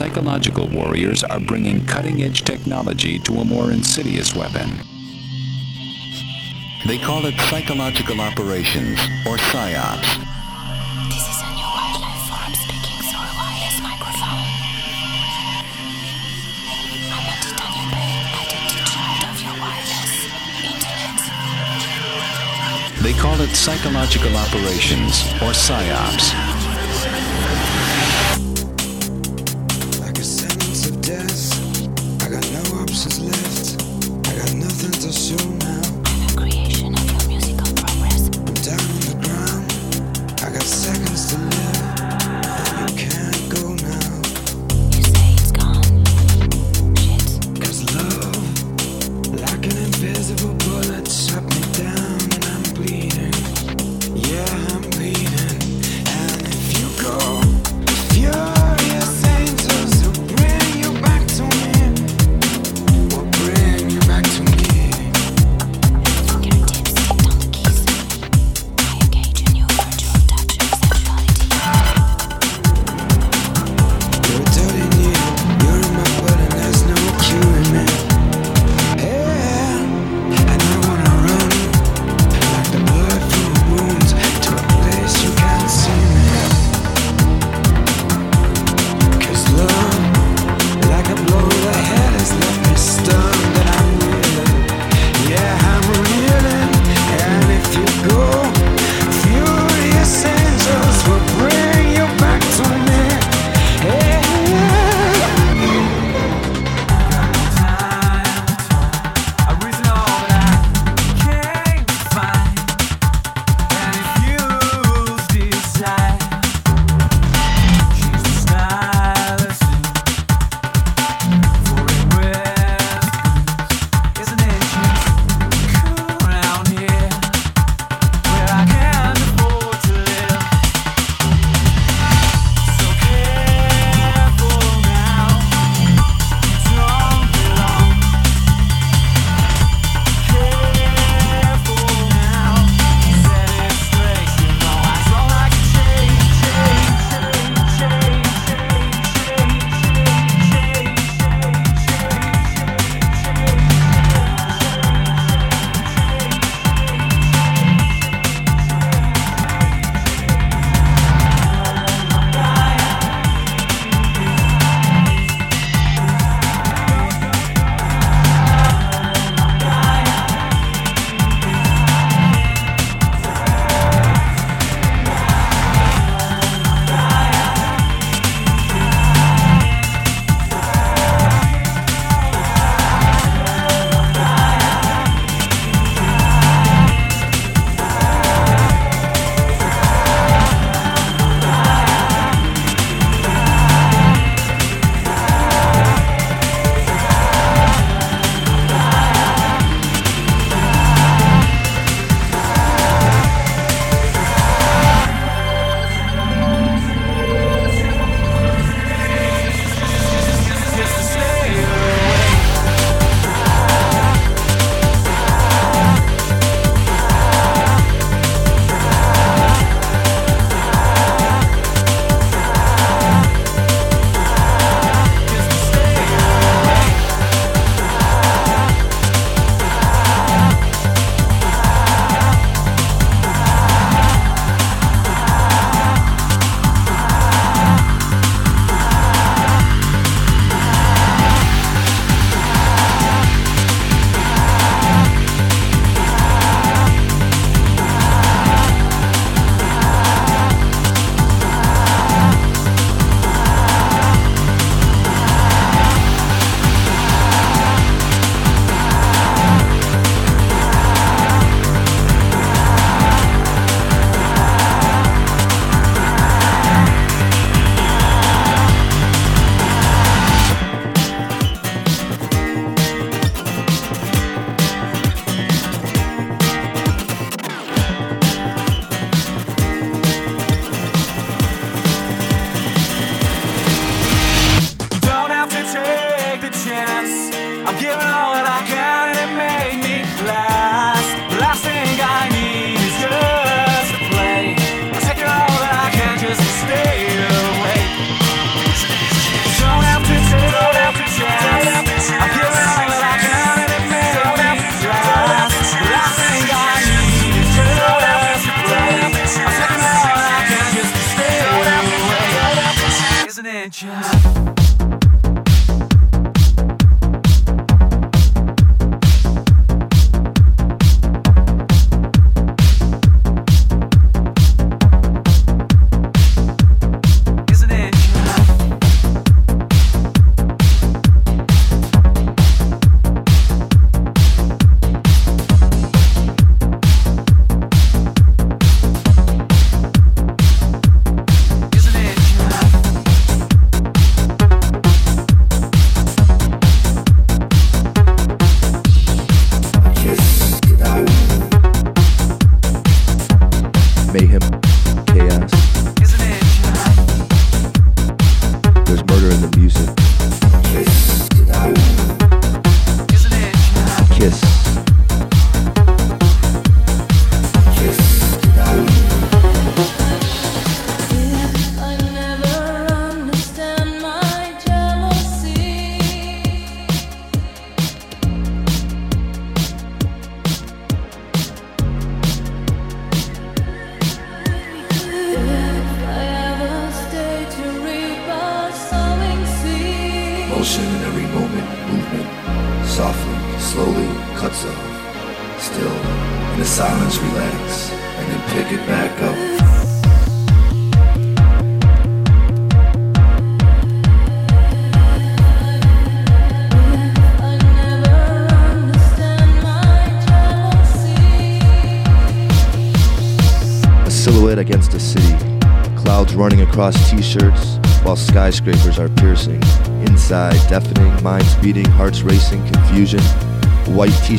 psychological warriors are bringing cutting-edge technology to a more insidious weapon. They call it psychological operations, or PSYOPs. This is a new wildlife form speaking through a wireless microphone. I'm a titanium brain, addicted child of your wireless intellect. They call it psychological operations, or PSYOPs.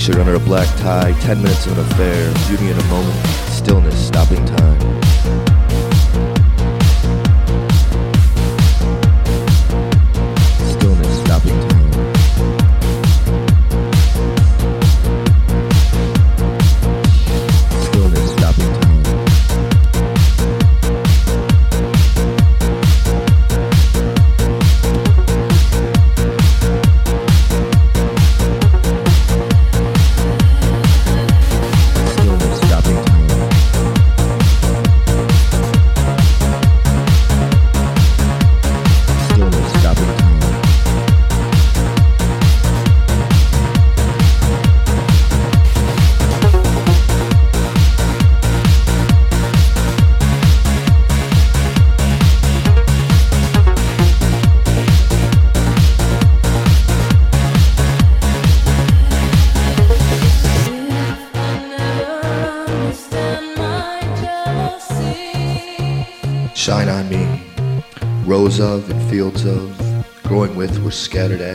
T-shirt under a black tie, 10 minutes of an affair, beauty in a moment, stillness, stopping time.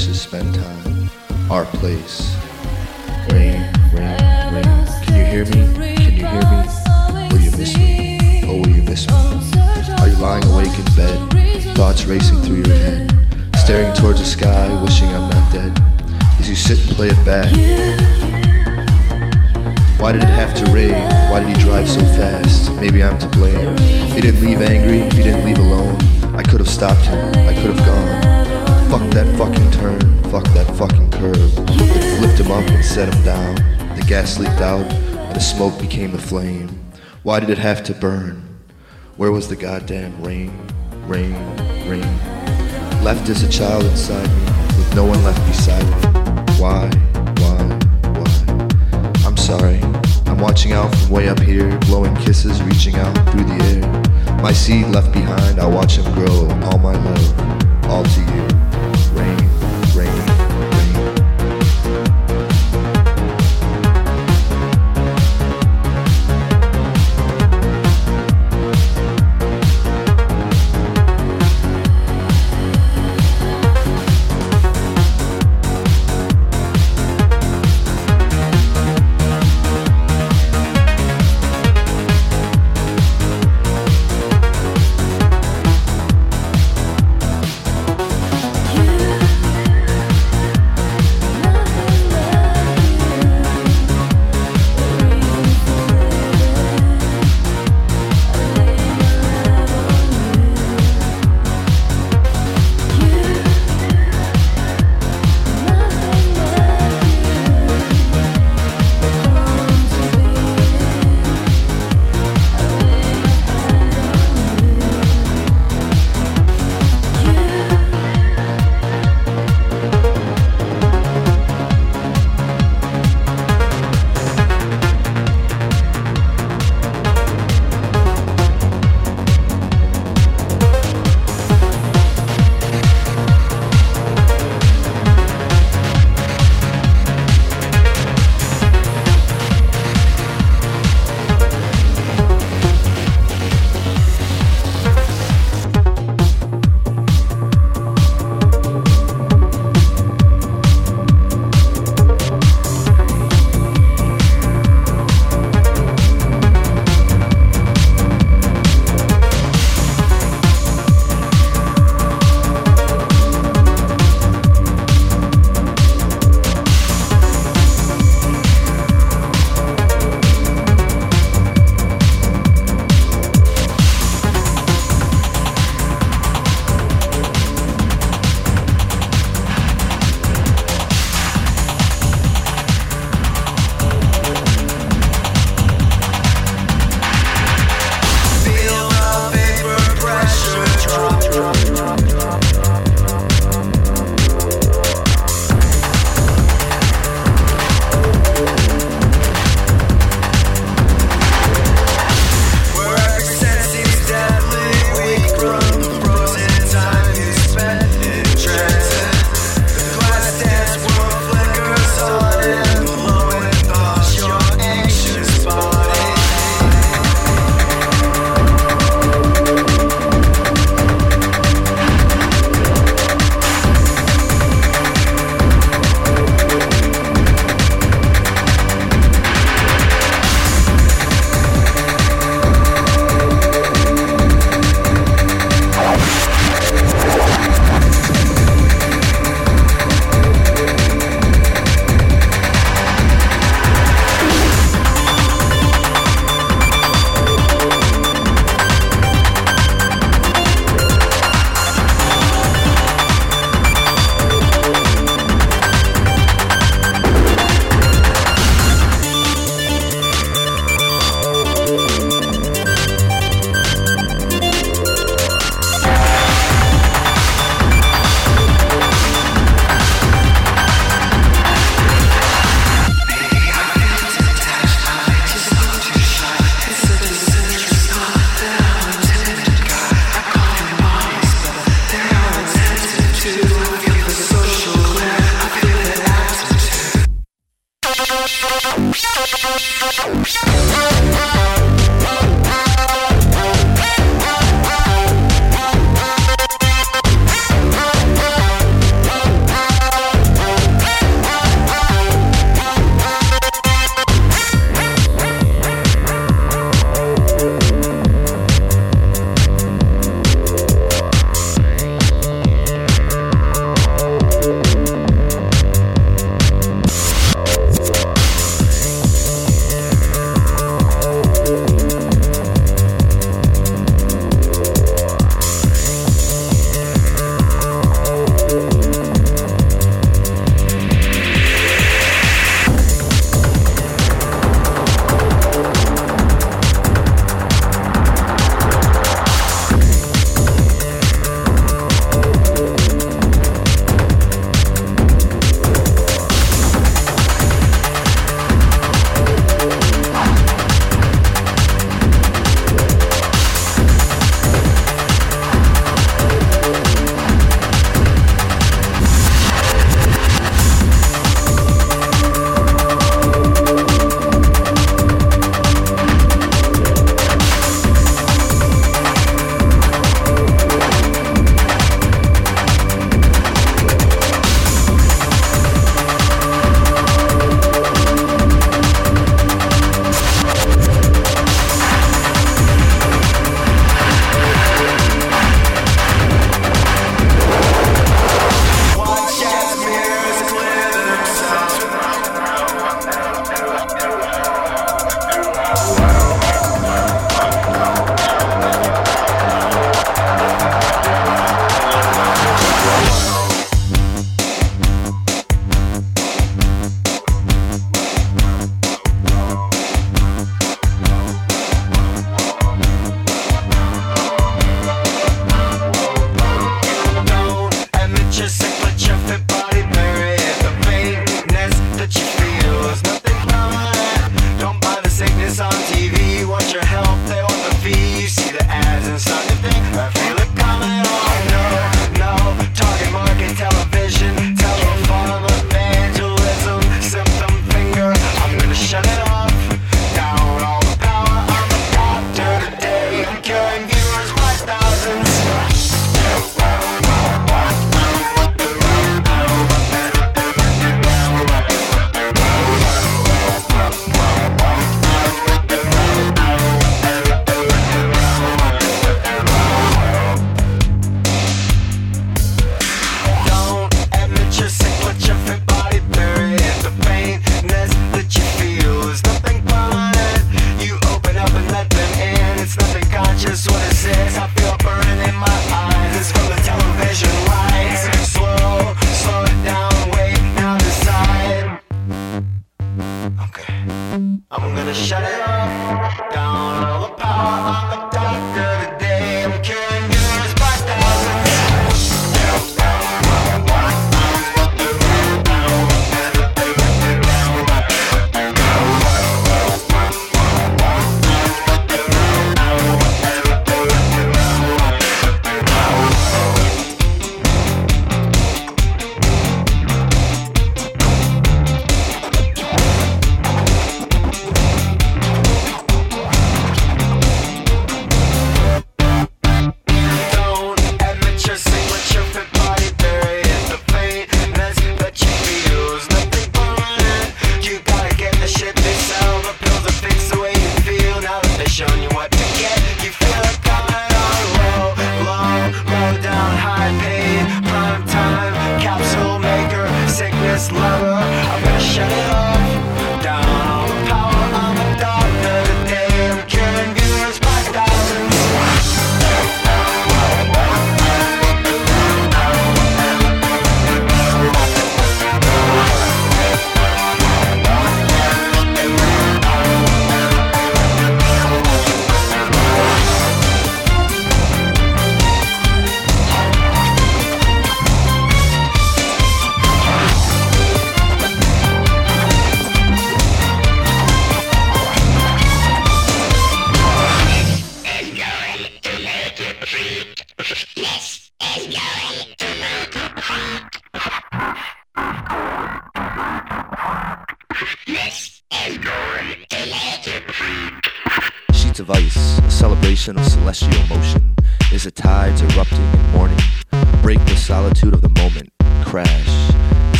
Scattered ashes spend time. Our place. Rain, rain, rain. Can you hear me? Can you hear me? Will you miss me? Oh, will you miss me? Are you lying awake in bed? Thoughts racing through your head. Staring towards the sky, wishing I'm not dead. As you sit and play it back. Why did it have to rain? Why did he drive so fast? Maybe I'm to blame. He didn't leave angry, he didn't leave alone. I could have stopped him, I could have gone. Fuck that fucking turn, fuck that fucking curve. It flipped him up and set him down. The gas leaked out, and the smoke became the flame. Why did it have to burn? Where was the goddamn rain, rain, rain? Left as a child inside me, with no one left beside me. Why, why, why? I'm sorry. I'm watching out from way up here, blowing kisses, reaching out through the air. My seed left behind, I'll watch him grow. All my love, all to you.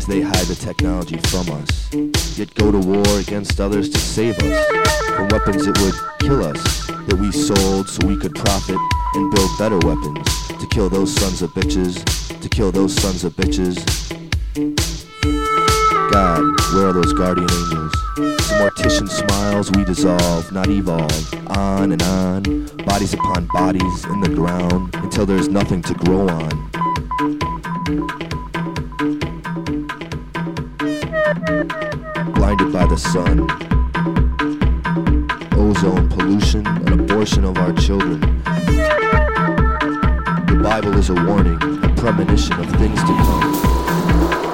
As they hide the technology from us. Yet go to war against others to save us from weapons that would kill us that we sold so we could profit and build better weapons to kill those sons of bitches, to kill those sons of bitches. God, where are those guardian angels? The mortician smiles we dissolve, not evolve. On and on, bodies upon bodies in the ground until there's nothing to grow on. Blinded by the sun, ozone pollution, an abortion of our children. The Bible is a warning, a premonition of things to come.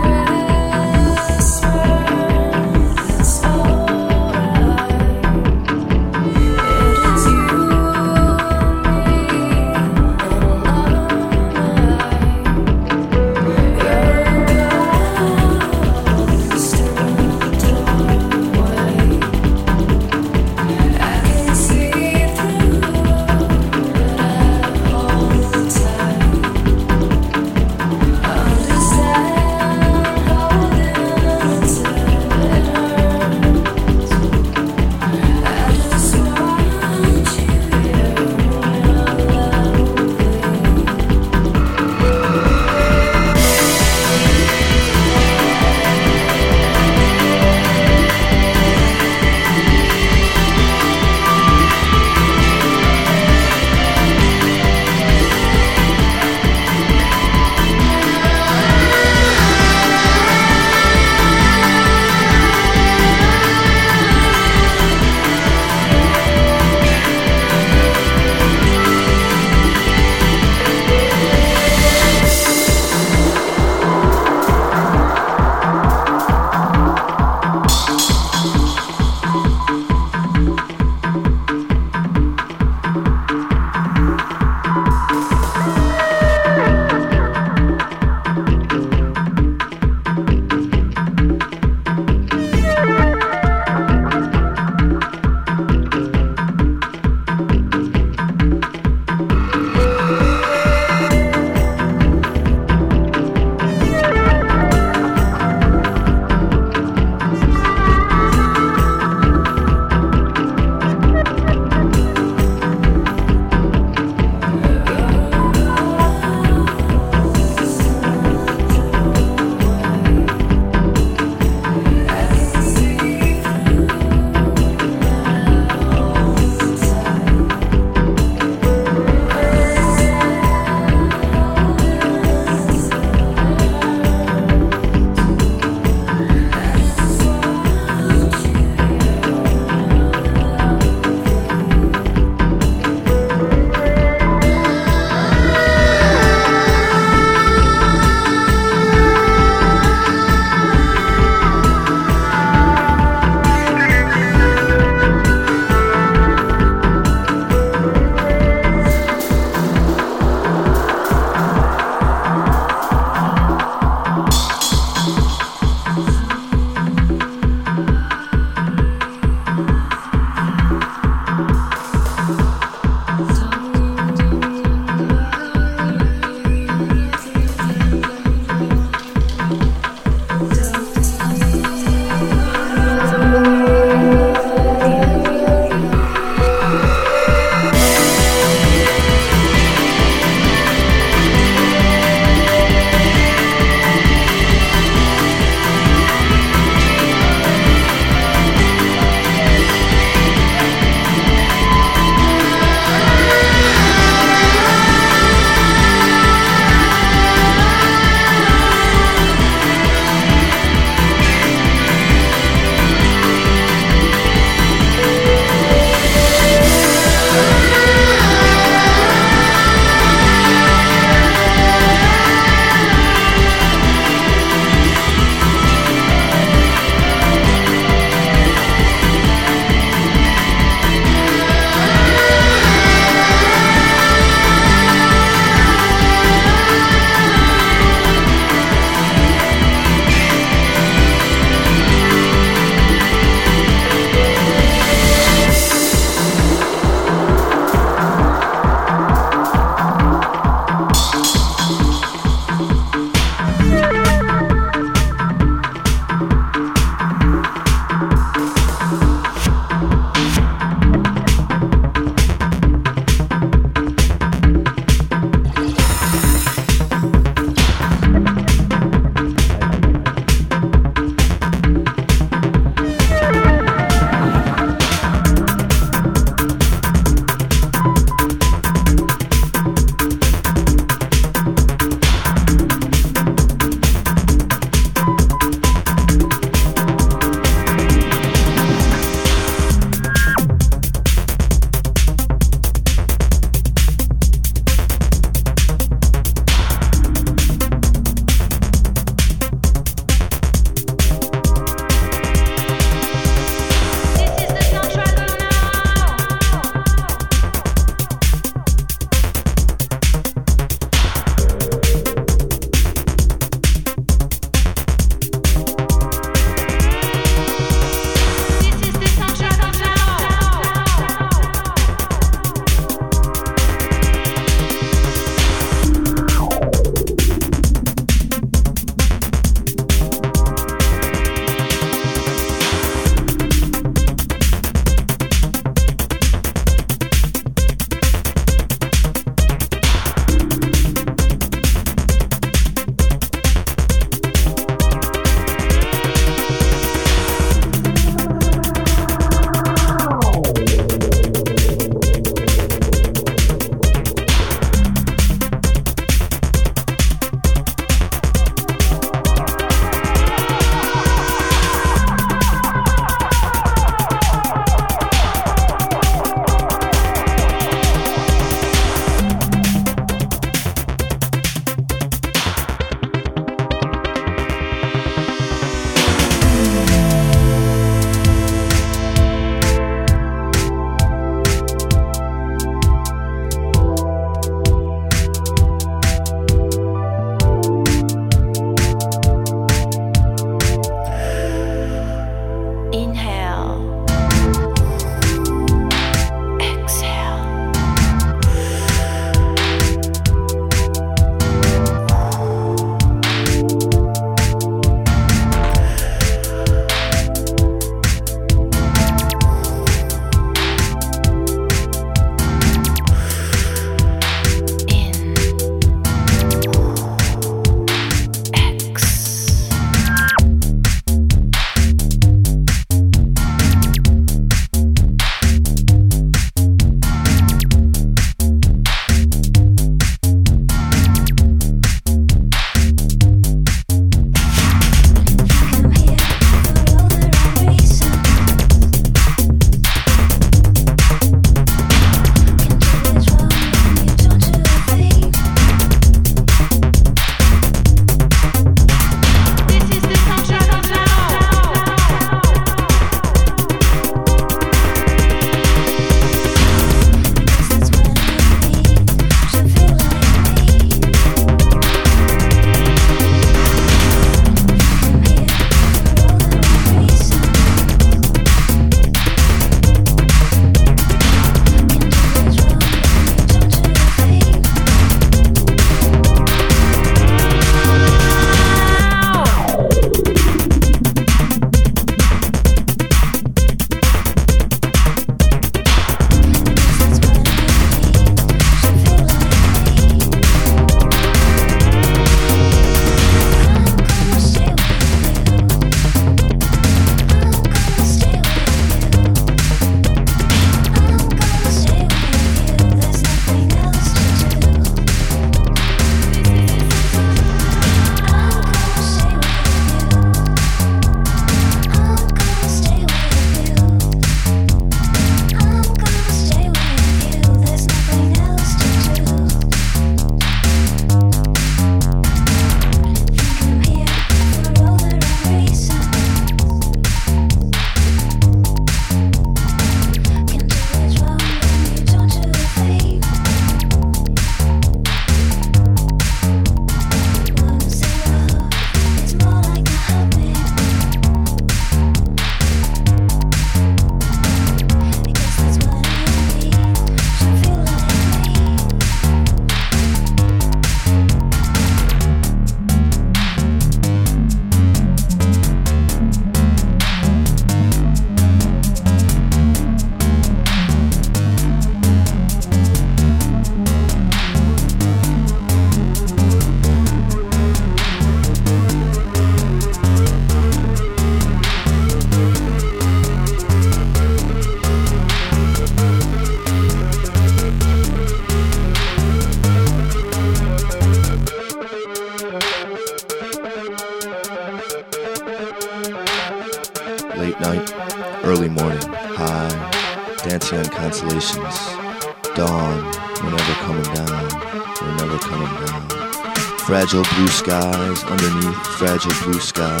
Skies underneath fragile blue skies,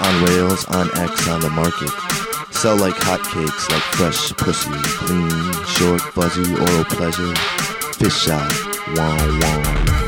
on rails, on X, on the market. Sell like hotcakes, like fresh pussy, clean, short, fuzzy, oral pleasure, fish shot, wow, wow.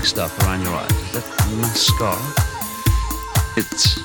Black stuff around your eyes? Is that mascara? It's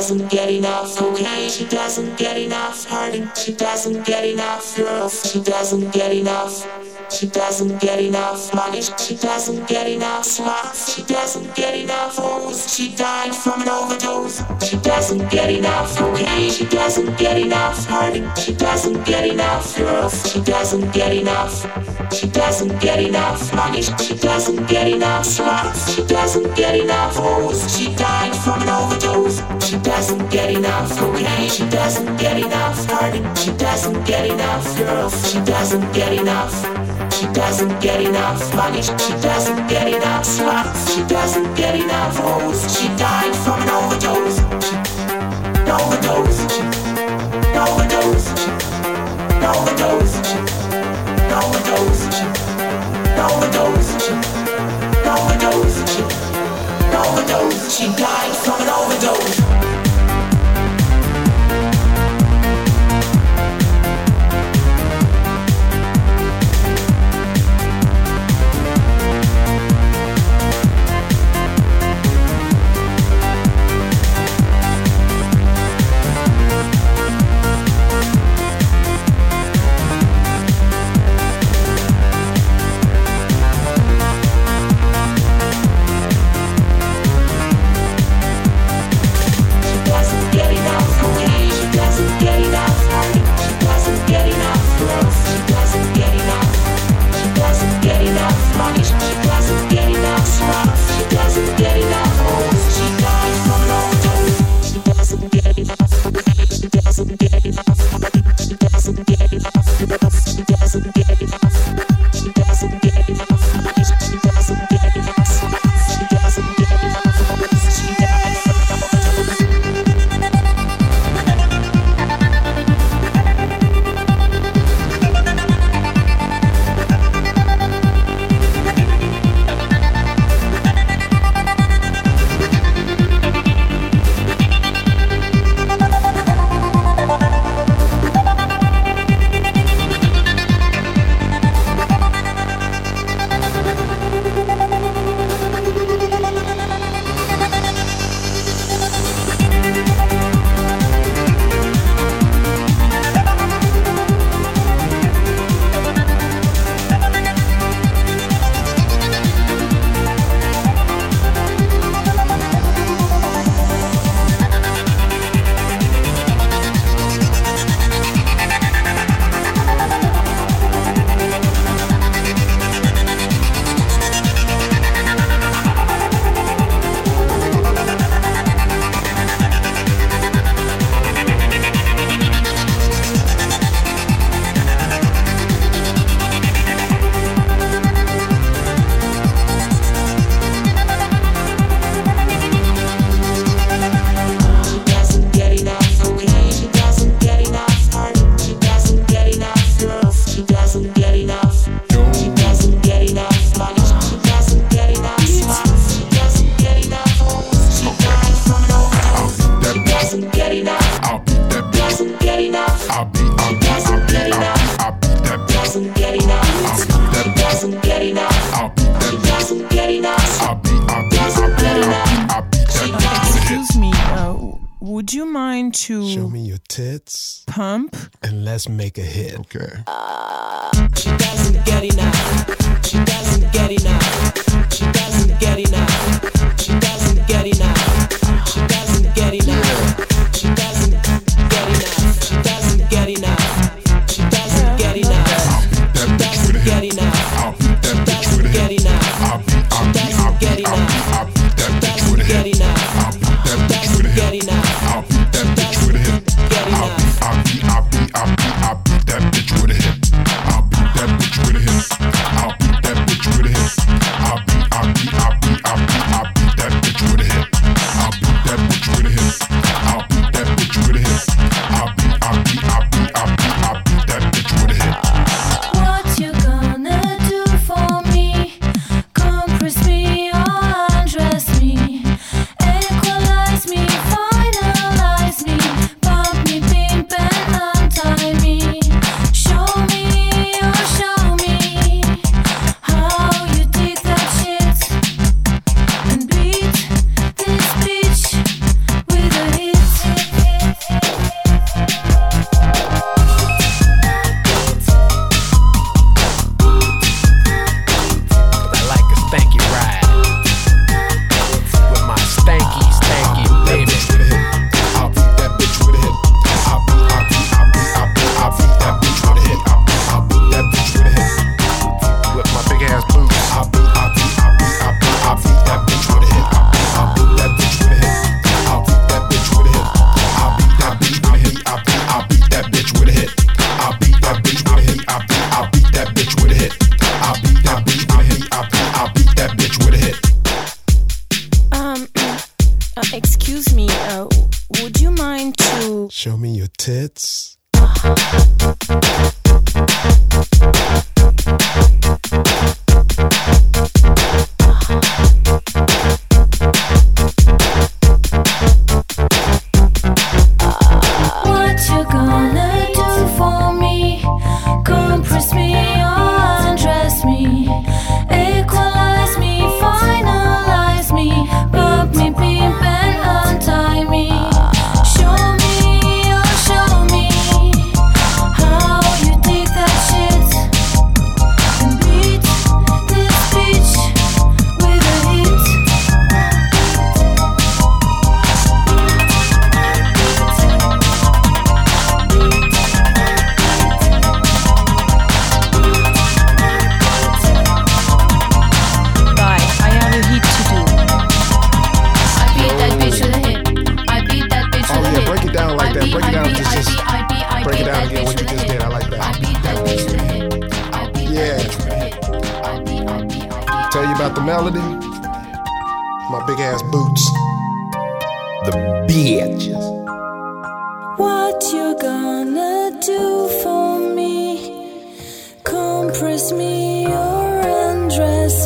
doesn't get enough, okay? She doesn't get enough hurting. She doesn't get enough girls. She doesn't get enough. She doesn't get enough money. She doesn't get enough slots. She doesn't get enough hoes. She died from an overdose. She doesn't get enough, okay? She doesn't get enough hurting. She doesn't get enough girls. She doesn't get enough. She doesn't get enough money. She doesn't get enough slots. She doesn't get enough hoes. She died from an overdose. She doesn't get enough, okay? She doesn't get enough hurting. She doesn't get enough girls. She doesn't get enough. She doesn't get enough money. She doesn't get enough slots. She doesn't get enough hoes. She died from an overdose. She Overdose. She Overdose. She Overdose. She Overdose. She Overdose. She Overdose. She Overdose. She died from an overdose.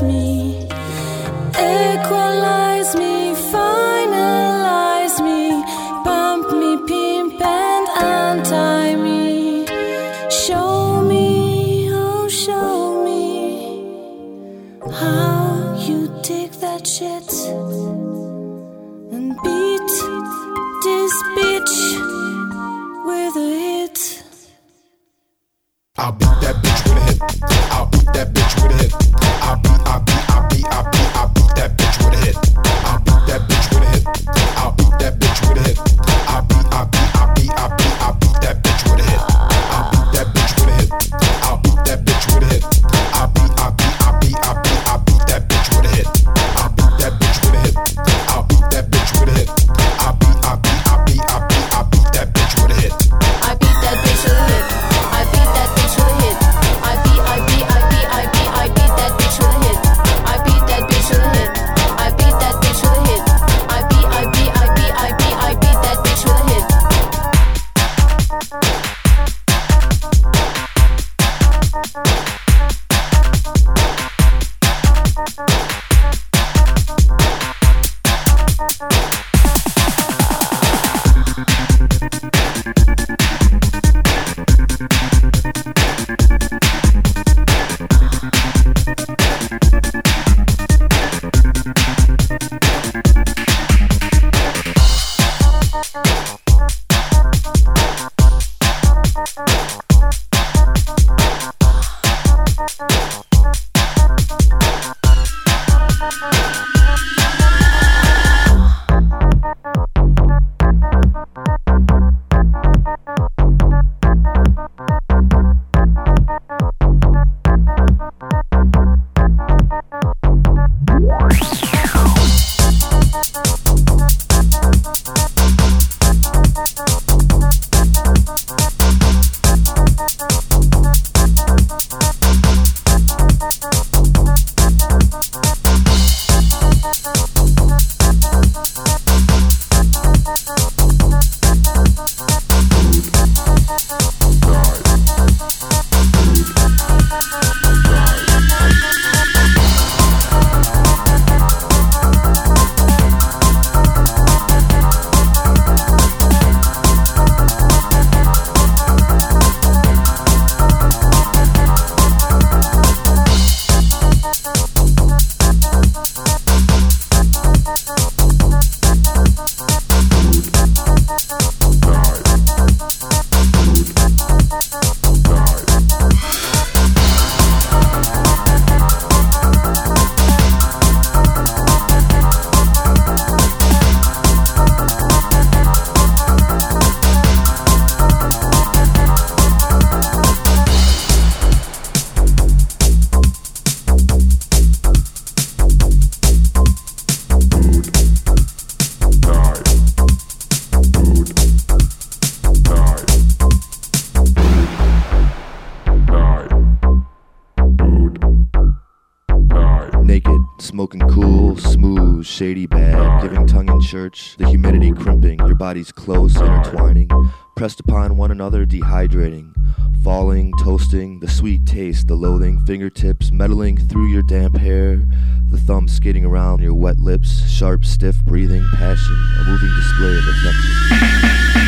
Me, church, the humidity crimping, your bodies close, intertwining, pressed upon one another, dehydrating, falling, toasting, the sweet taste, the loathing, fingertips meddling through your damp hair, the thumb skating around your wet lips, sharp, stiff breathing, passion, a moving display of affection.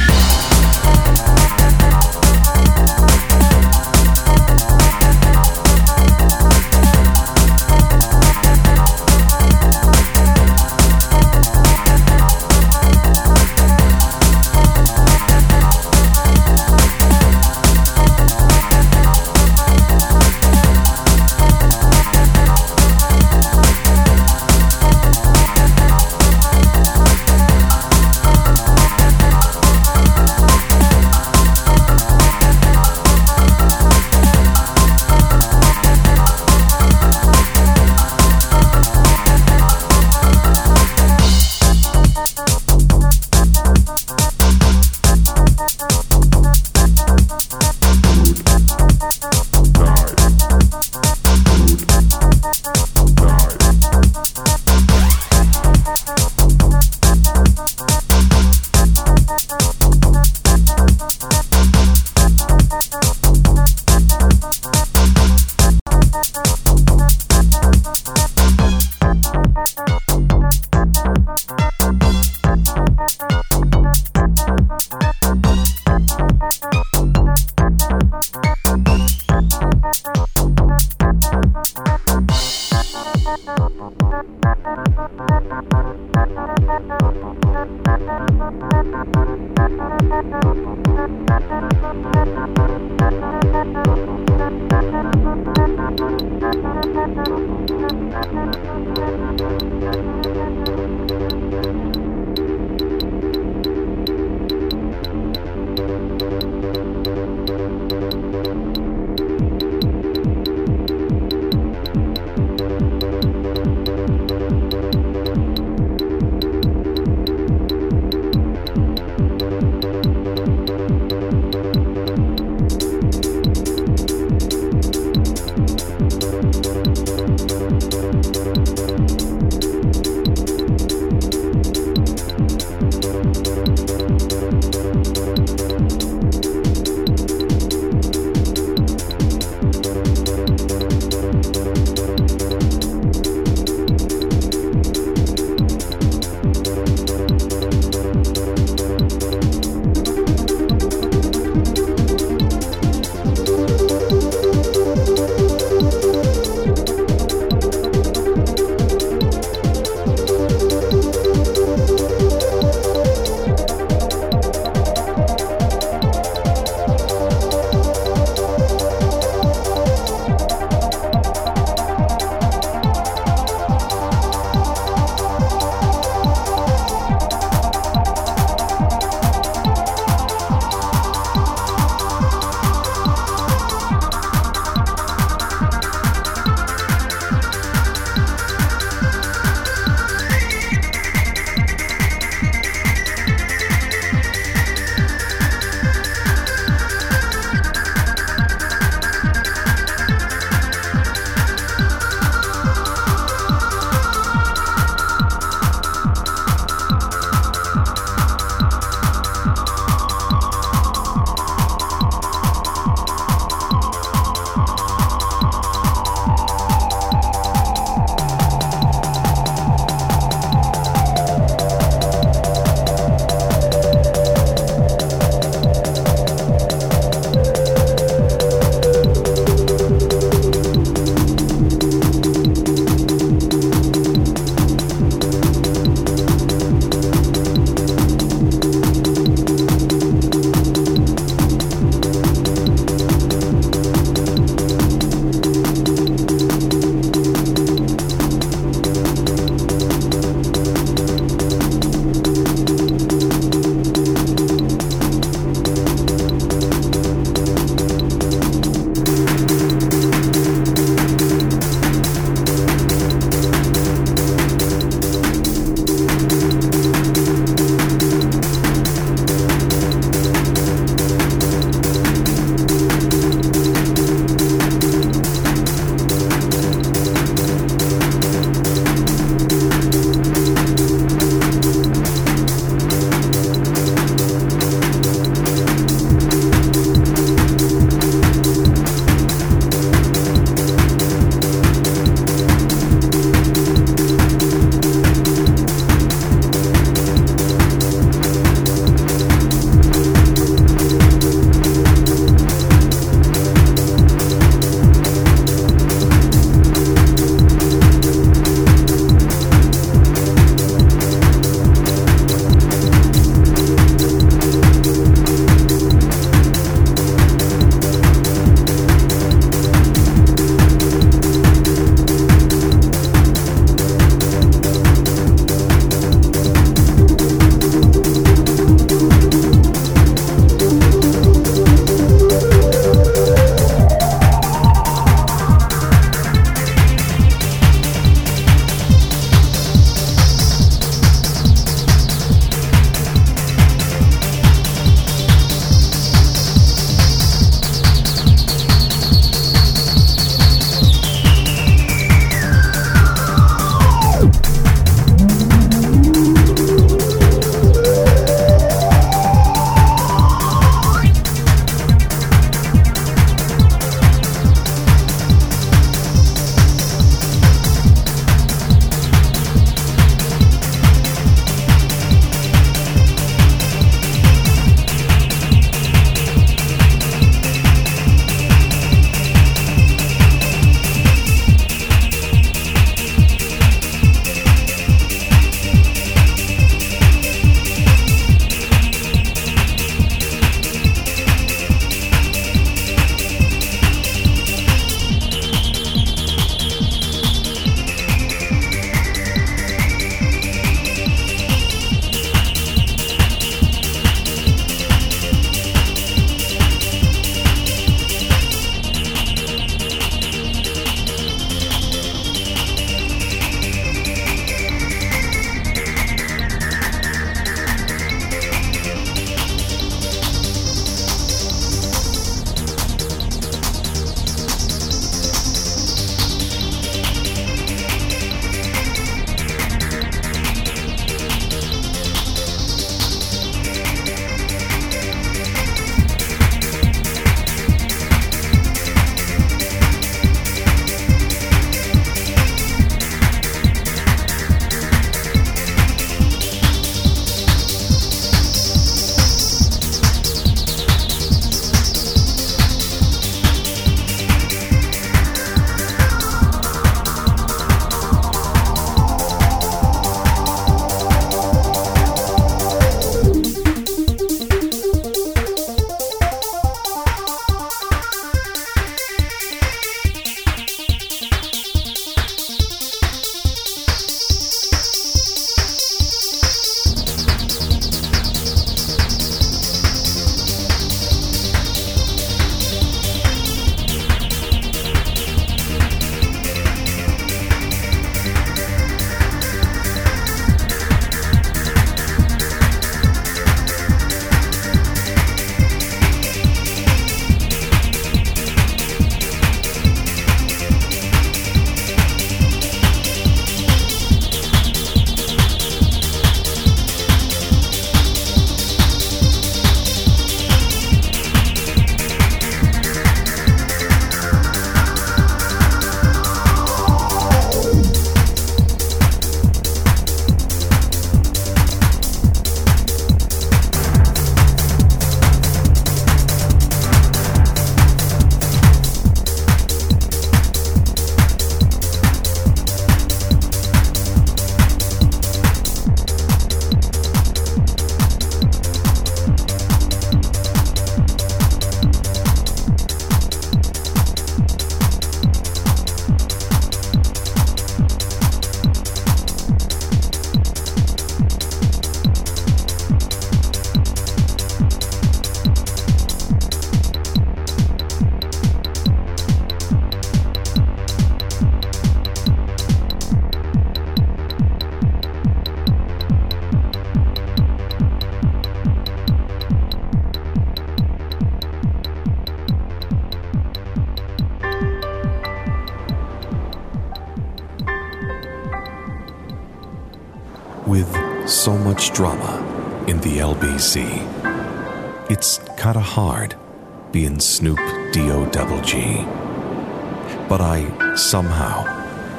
Somehow,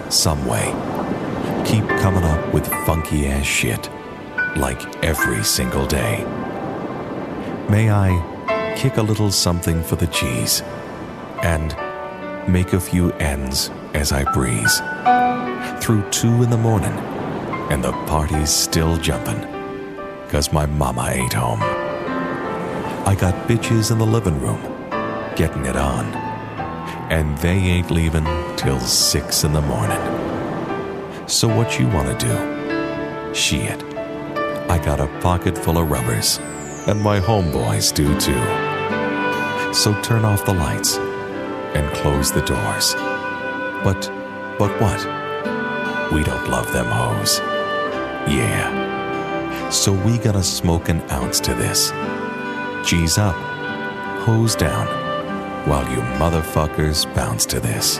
someway, keep coming up with funky ass shit like every single day. May I kick a little something for the cheese and make a few ends as I breeze through two in the morning and the party's still jumping cause my mama ain't home. I got bitches in the living room getting it on and they ain't leaving till six in the morning. So what you wanna do? Shit. I got a pocket full of rubbers and my homeboys do too. So turn off the lights and close the doors. But, but what? We don't love them hoes. Yeah. So we gotta smoke an ounce to this. G's up, hose down, while you motherfuckers bounce to this.